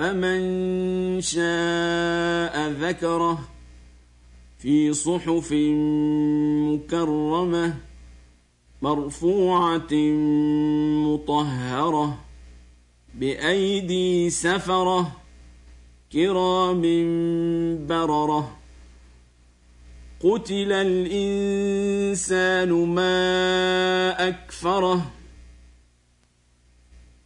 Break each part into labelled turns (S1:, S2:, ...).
S1: فمن شاء ذكره في صحف مكرمه مرفوعه مطهره بايدي سفره كرام برره قتل الانسان ما اكفره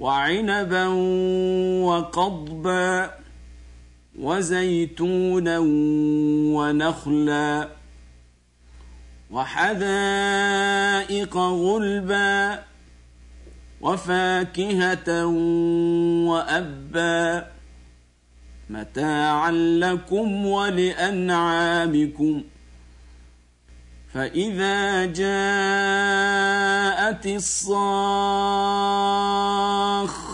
S1: وعنبا وقضبا وزيتونا ونخلا وحدائق غلبا وفاكهة وأبا متاعا لكم ولأنعامكم فإذا جاءت